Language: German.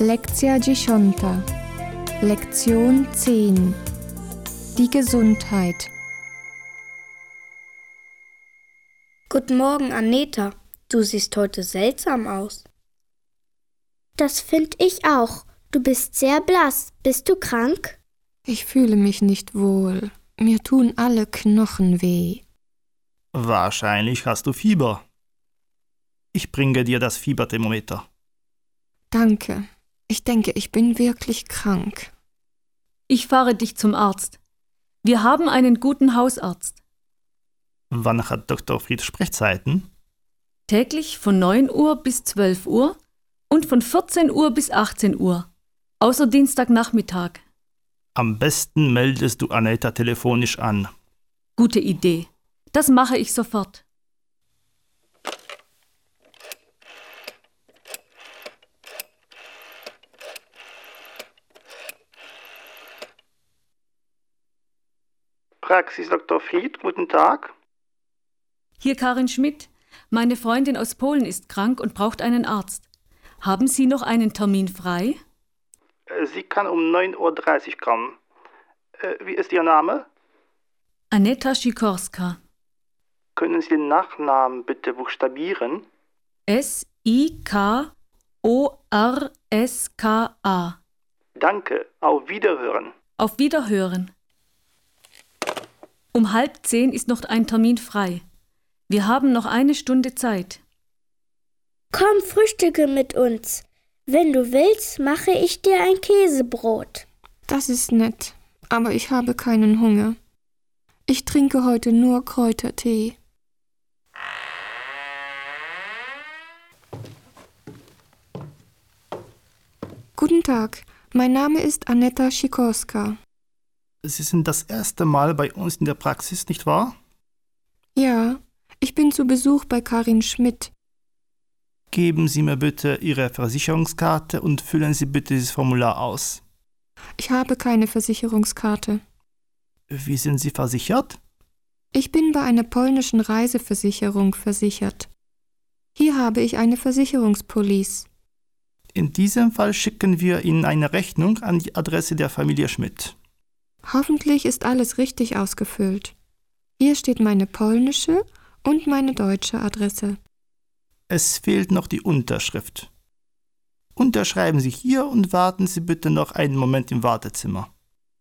Lekcja dziesiąta. Lektion 10. Die Gesundheit. Guten Morgen, Aneta. Du siehst heute seltsam aus. Das finde ich auch. Du bist sehr blass. Bist du krank? Ich fühle mich nicht wohl. Mir tun alle Knochen weh. Wahrscheinlich hast du Fieber. Ich bringe dir das Fieberthermometer. Danke. Ich denke, ich bin wirklich krank. Ich fahre dich zum Arzt. Wir haben einen guten Hausarzt. Wann hat Dr. Fried Sprechzeiten? Täglich von 9 Uhr bis 12 Uhr und von 14 Uhr bis 18 Uhr. Außer Dienstagnachmittag. Am besten meldest du Aneta telefonisch an. Gute Idee. Das mache ich sofort. Praxis Dr. Fried, guten Tag. Hier Karin Schmidt. Meine Freundin aus Polen ist krank und braucht einen Arzt. Haben Sie noch einen Termin frei? Äh, Sie kann um 9.30 Uhr kommen. Äh, Wie ist Ihr Name? Aneta Sikorska. Können Sie den Nachnamen bitte buchstabieren? S-I-K-O-R-S-K-A. Danke, auf Wiederhören. Auf Wiederhören. Um halb zehn ist noch ein Termin frei. Wir haben noch eine Stunde Zeit. Komm, frühstücke mit uns. Wenn du willst, mache ich dir ein Käsebrot. Das ist nett, aber ich habe keinen Hunger. Ich trinke heute nur Kräutertee. Guten Tag, mein Name ist Aneta Sikorska. Sie sind das erste Mal bei uns in der Praxis, nicht wahr? Ja, ich bin zu Besuch bei Karin Schmidt. Geben Sie mir bitte Ihre Versicherungskarte und füllen Sie bitte dieses Formular aus. Ich habe keine Versicherungskarte. Wie sind Sie versichert? Ich bin bei einer polnischen Reiseversicherung versichert. Hier habe ich eine Versicherungspolice. In diesem Fall schicken wir Ihnen eine Rechnung an die Adresse der Familie Schmidt. Hoffentlich ist alles richtig ausgefüllt. Hier steht meine polnische und meine deutsche Adresse. Es fehlt noch die Unterschrift. Unterschreiben Sie hier und warten Sie bitte noch einen Moment im Wartezimmer.